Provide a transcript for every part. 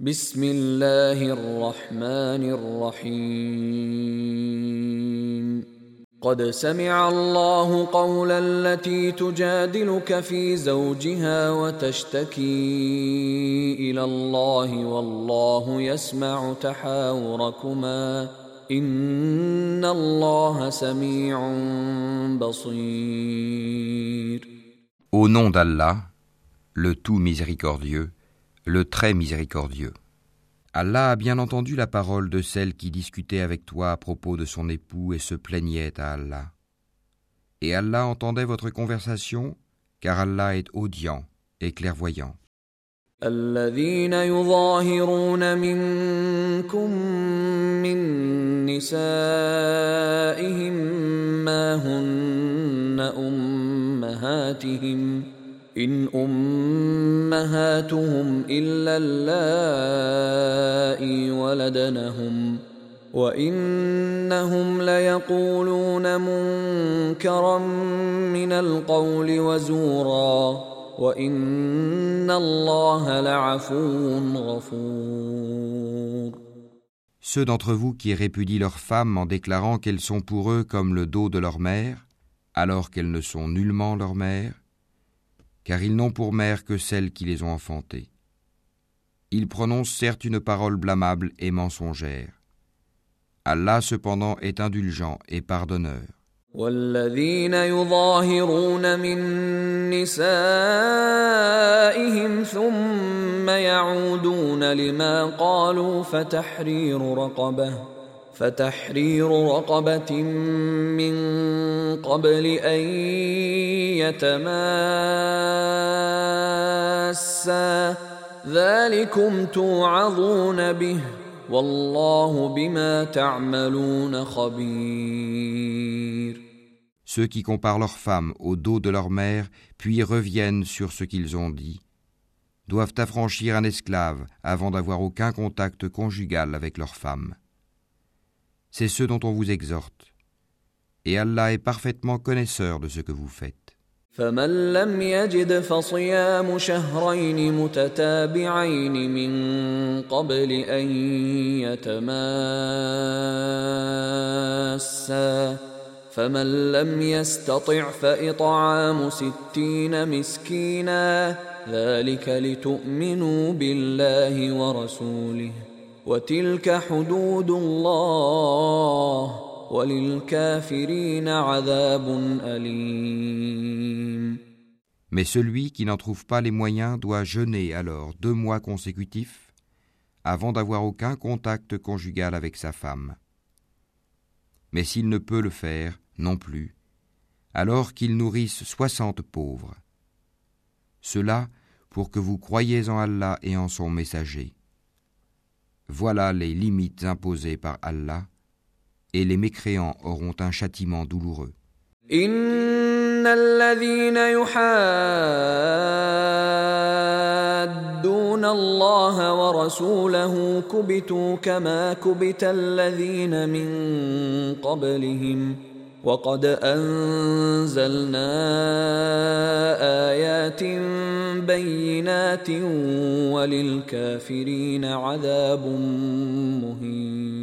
بسم الله الرحمن الرحيم. قد سمع الله قول التي تجادلك في زوجها وتشتكي إلى الله والله يسمع تحاوركما. إن الله سميع بصير. Au nom d'Allah, le tout miséricordieux, le très miséricordieux. Allah a bien entendu la parole de celle qui discutait avec toi à propos de son époux et se plaignait à Allah. Et Allah entendait votre conversation, car Allah est audient et clairvoyant. الذين يظاهرون منكم من نسائهم ما هن امهاتهم ان امهاتهم الا اللائي ولدنهم وانهم ليقولون منكرا من القول وزورا وان الله لعفو غفور Ceux d'entre vous qui répudient leurs femmes en déclarant qu'elles sont pour eux comme le dos de leur mère, alors qu'elles ne sont nullement leur mère, car ils n'ont pour mère que celles qui les ont enfantées. Ils prononcent certes une parole blâmable et mensongère. Allah cependant est indulgent et pardonneur. والذين يظاهرون من نسائهم ثم يعودون لما قالوا فتحرير رقبه فتحرير رقبة من قبل أن يتماسا ذلكم توعظون به والله بما تعملون خبير Ceux qui comparent leurs femmes au dos de leur mère, puis reviennent sur ce qu'ils ont dit, doivent affranchir un esclave avant d'avoir aucun contact conjugal avec leur femme. C'est ce dont on vous exhorte. Et Allah est parfaitement connaisseur de ce que vous faites. فمن لم يجد فصيام شهرين متتابعين من قبل أن يتماسا فمن لم يستطع فإطعام ستين مسكينا ذلك لتؤمنوا بالله ورسوله وتلك حدود الله وللكافرين عذاب أليم Mais celui qui n'en trouve pas les moyens doit jeûner alors deux mois consécutifs avant d'avoir aucun contact conjugal avec sa femme. Mais s'il ne peut le faire non plus, alors qu'il nourrisse soixante pauvres. Cela pour que vous croyiez en Allah et en son messager. Voilà les limites imposées par Allah, et les mécréants auront un châtiment douloureux. إن الذين يحادون الله ورسوله كبتوا كما كبت الذين من قبلهم وقد أنزلنا آيات بينات وللكافرين عذاب مهين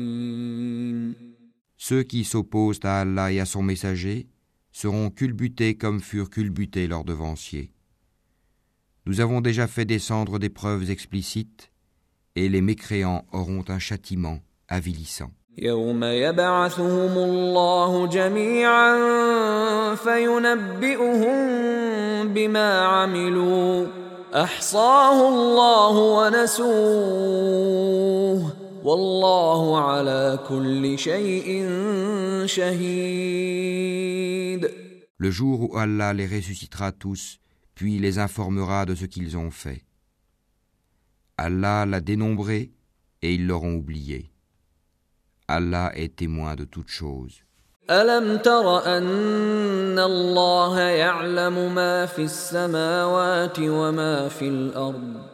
Ceux qui s'opposent à Allah et à son messager seront culbutés comme furent culbutés leurs devanciers. Nous avons déjà fait descendre des preuves explicites, et les mécréants auront un châtiment avilissant. يوم يبعثهم الله جميعا فينبئهم بما عملوا احصاه الله ونسوه والله على كل شيء شهيد Le jour où Allah les ressuscitera tous, puis les informera de ce qu'ils ont fait. Allah l'a dénombré et ils l'auront oublié. Allah est témoin de toutes choses. ألم تر أن الله يعلم ما في السماوات وما في الأرض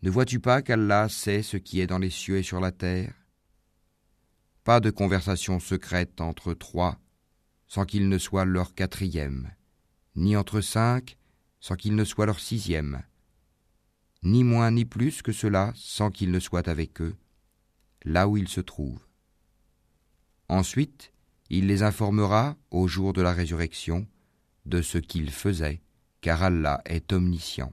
Ne vois-tu pas qu'Allah sait ce qui est dans les cieux et sur la terre? Pas de conversation secrète entre trois sans qu'il ne soit leur quatrième, ni entre cinq sans qu'il ne soit leur sixième, ni moins ni plus que cela sans qu'il ne soit avec eux, là où ils se trouvent. Ensuite, il les informera au jour de la résurrection de ce qu'ils faisaient, car Allah est omniscient.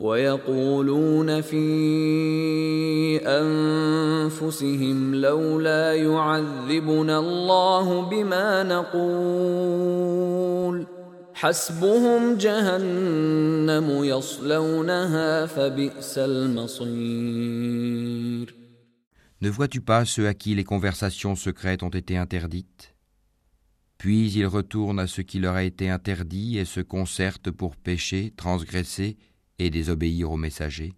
ويقولون في انفسهم لولا يعذبنا الله بما نقول حسبهم جهنم يصلونها فبئس المصير Ne vois-tu pas ceux à qui les conversations secrètes ont été interdites Puis ils retournent à ce qui leur a été interdit et se concertent pour pécher, transgresser et désobéir aux messagers.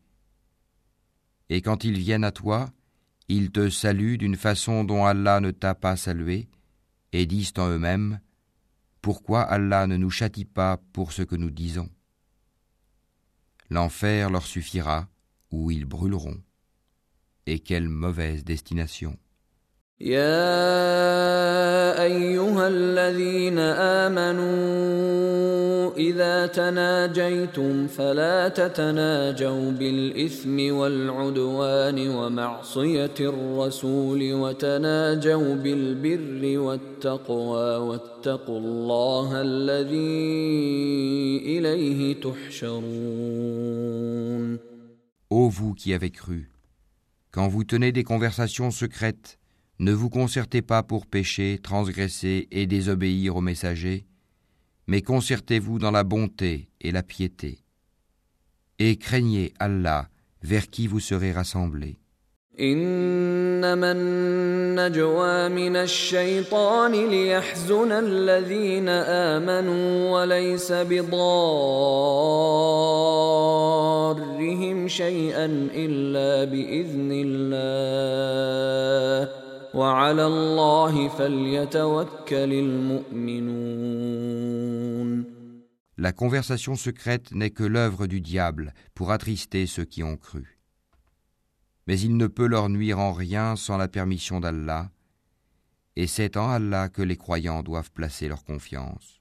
Et quand ils viennent à toi, ils te saluent d'une façon dont Allah ne t'a pas salué, et disent en eux-mêmes, Pourquoi Allah ne nous châtie pas pour ce que nous disons? L'enfer leur suffira, où ils brûleront. Et quelle mauvaise destination. إذا تناجيتم فلا تتناجوا بالإثم والعدوان ومعصية الرسول وتناجوا بالبر والتقوى واتقوا الله الذي إليه تحشرون Ô vous qui avez cru, quand vous tenez des conversations secrètes, ne vous concertez pas pour pécher, transgresser et désobéir aux messagers, mais concertez-vous dans la bonté et la piété, et craignez Allah vers qui vous serez rassemblés. إنما النجوى من الشيطان ليحزن الذين آمنوا وليس بضارهم شيئا إلا بإذن الله وعلى الله فليتوكل المؤمنون La conversation secrète n'est que l'œuvre du diable pour attrister ceux qui ont cru. Mais il ne peut leur nuire en rien sans la permission d'Allah, et c'est en Allah que les croyants doivent placer leur confiance.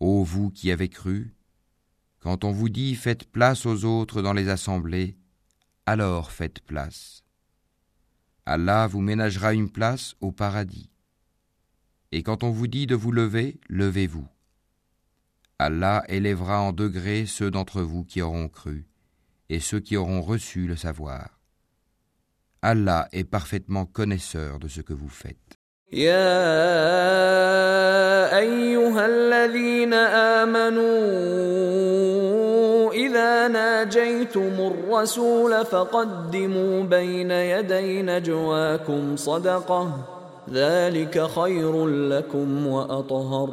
Ô vous qui avez cru, quand on vous dit faites place aux autres dans les assemblées, alors faites place. Allah vous ménagera une place au paradis. Et quand on vous dit de vous lever, levez-vous. Allah élèvera en degrés ceux d'entre vous qui auront cru et ceux qui auront reçu le savoir. Allah est parfaitement connaisseur de ce que vous faites. إذا ناجيتم الرسول فقدموا بين يدي نجواكم صدقة ذلك خير لكم وأطهر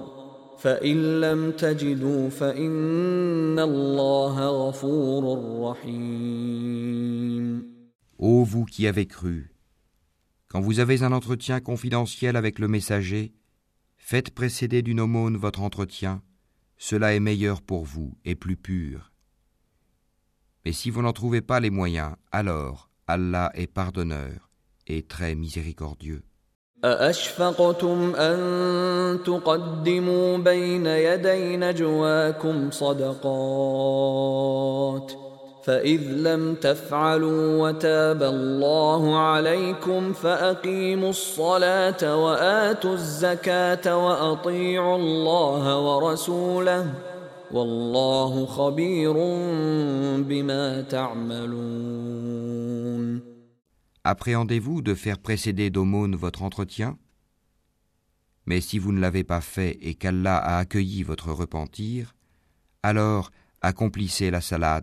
فإن لم تجدوا فإن الله غفور رحيم Ô vous qui avez cru, quand vous avez un entretien confidentiel avec le messager, faites précéder d'une aumône votre entretien, cela est meilleur pour vous et plus pur. Mais si vous n'en trouvez pas les moyens, alors Allah est pardonneur et très miséricordieux. أأشفقتم أن تقدموا بين يدي نجواكم صدقات فإذ لم تفعلوا وتاب الله عليكم فأقيموا الصلاة وآتوا الزكاة وأطيعوا الله ورسوله والله خبير بما تعملون Appréhendez-vous de faire précéder d'aumône votre entretien Mais si vous ne l'avez pas fait et qu'Allah a accueilli votre repentir, alors accomplissez la salat,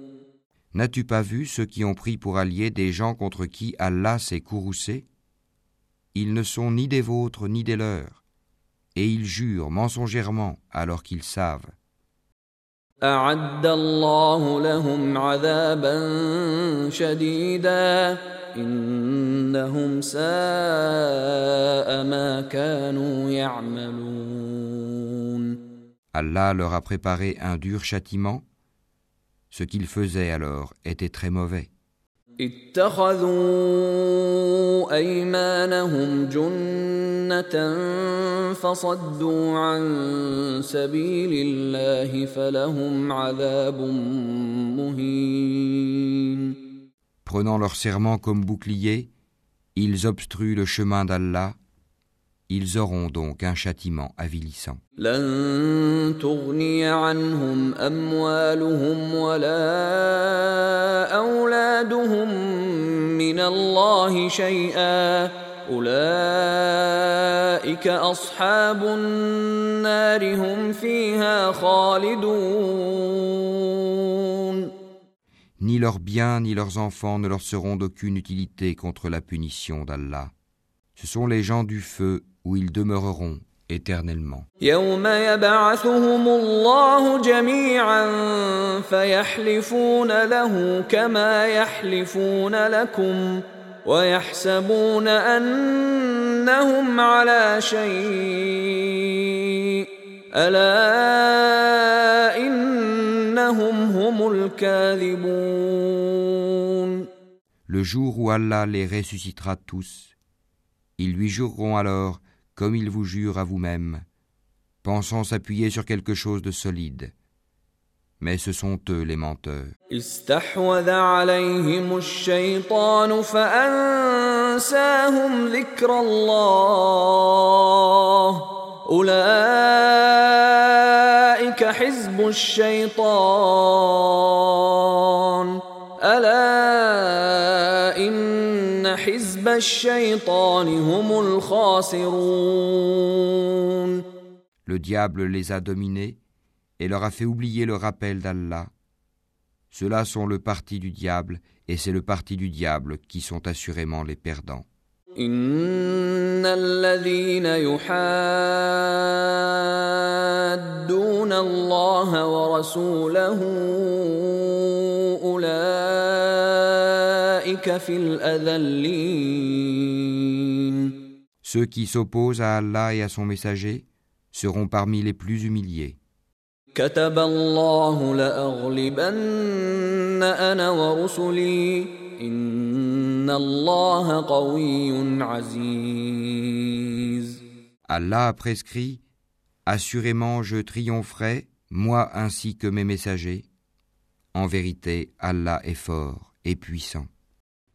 N'as-tu pas vu ceux qui ont pris pour alliés des gens contre qui Allah s'est courroucé? Ils ne sont ni des vôtres ni des leurs, et ils jurent mensongèrement alors qu'ils savent. Allah leur a préparé un dur châtiment. Ce qu'ils faisaient alors était très mauvais. Prenant leur serment comme bouclier, ils obstruent le chemin d'Allah, ils auront donc un châtiment avilissant. Ni leurs biens ni leurs enfants ne leur seront d'aucune utilité contre la punition d'Allah. Ce sont les gens du feu où ils demeureront éternellement. Le jour où Allah les ressuscitera tous, ils lui jureront alors, comme ils vous jurent à vous-même, pensant s'appuyer sur quelque chose de solide. Mais ce sont eux les menteurs. Le diable les a dominés et leur a fait oublier le rappel d'Allah. Ceux-là sont le parti du diable et c'est le parti du diable qui sont assurément les perdants. إن الذين يحادون الله ورسوله أولئك في الأذلين Ceux qui s'opposent à Allah et à son messager seront parmi les plus humiliés. كتب الله لأغلبن أنا ورسلي Allah a prescrit Assurément je triompherai, moi ainsi que mes messagers. En vérité, Allah est fort et puissant.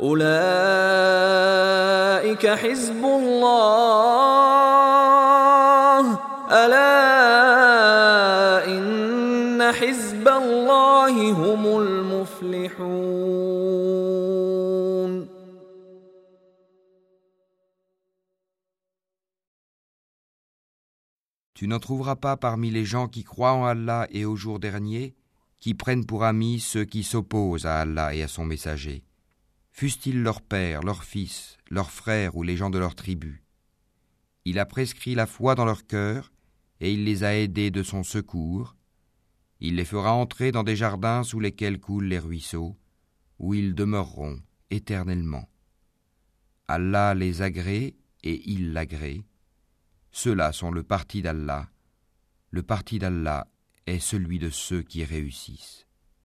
اولئك حزب الله الا ان حزب الله هم المفلحون Tu n'en trouveras pas parmi les gens qui croient en Allah et au jour dernier, qui prennent pour amis ceux qui s'opposent à Allah et à son messager, fussent-ils leurs pères, leurs fils, leurs frères ou les gens de leur tribu. Il a prescrit la foi dans leur cœur, et il les a aidés de son secours. Il les fera entrer dans des jardins sous lesquels coulent les ruisseaux, où ils demeureront éternellement. Allah les agrée et il l'agrée. Ceux-là sont le parti d'Allah. Le parti d'Allah est celui de ceux qui réussissent.